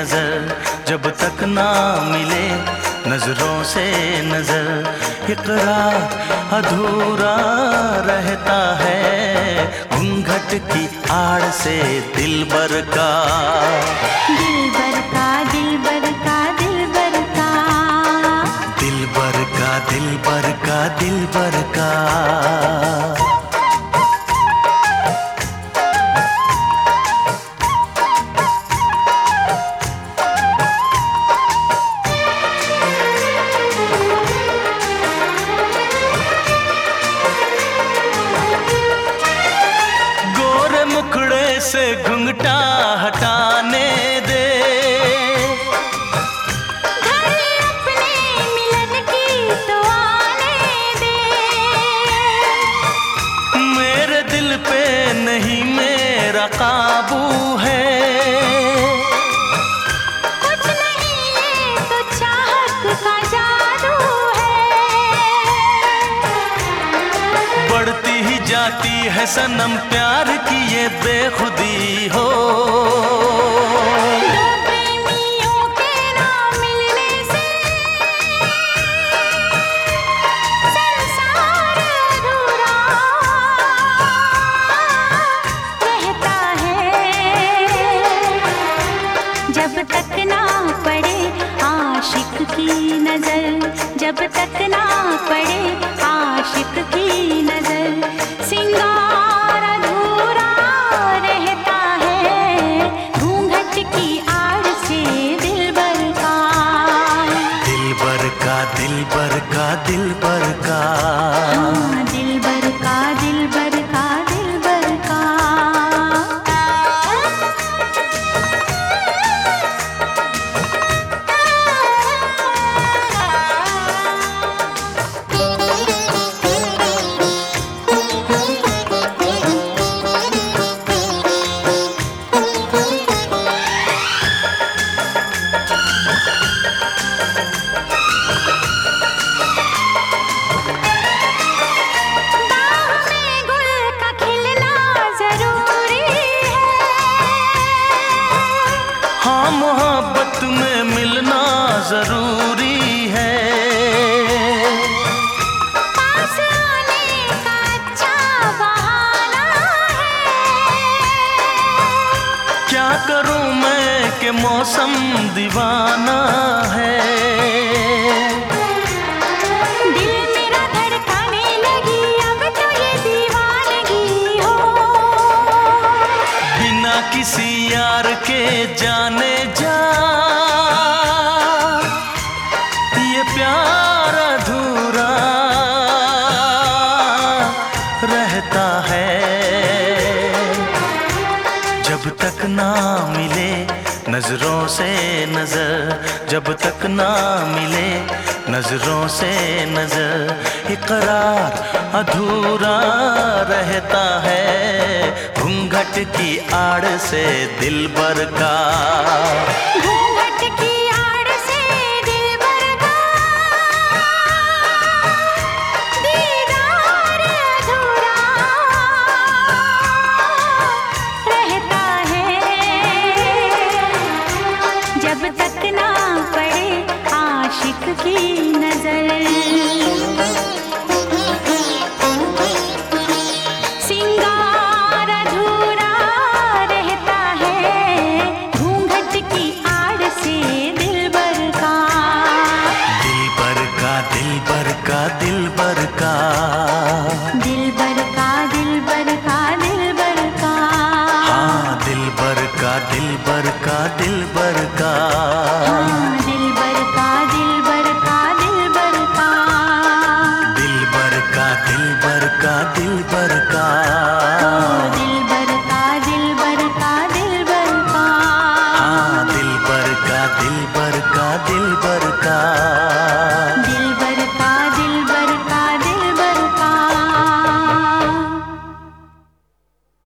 नज़र, जब तक ना मिले नज़रों से नज़र इकरार अधूरा रहता है घूंघट की आड़ से दिल बर का। दिलबर का से घुंघटा हटाने है सनम प्यार की ये बेखुदी हो। आशिक की नज़र जब तक ना पड़े का दिलबर का मौसम दीवाना है। दिल मेरा धड़काने लगी अब तो ये दीवानगी हो। बिना किसी यार के जाने जा। ये प्यार अधूरा रहता है। जब तक ना मिले नज़रों से नज़र जब तक ना मिले, नज़रों से नज़र इकरार अधूरा रहता है। घूंघट की आड़ से दिल भर का भर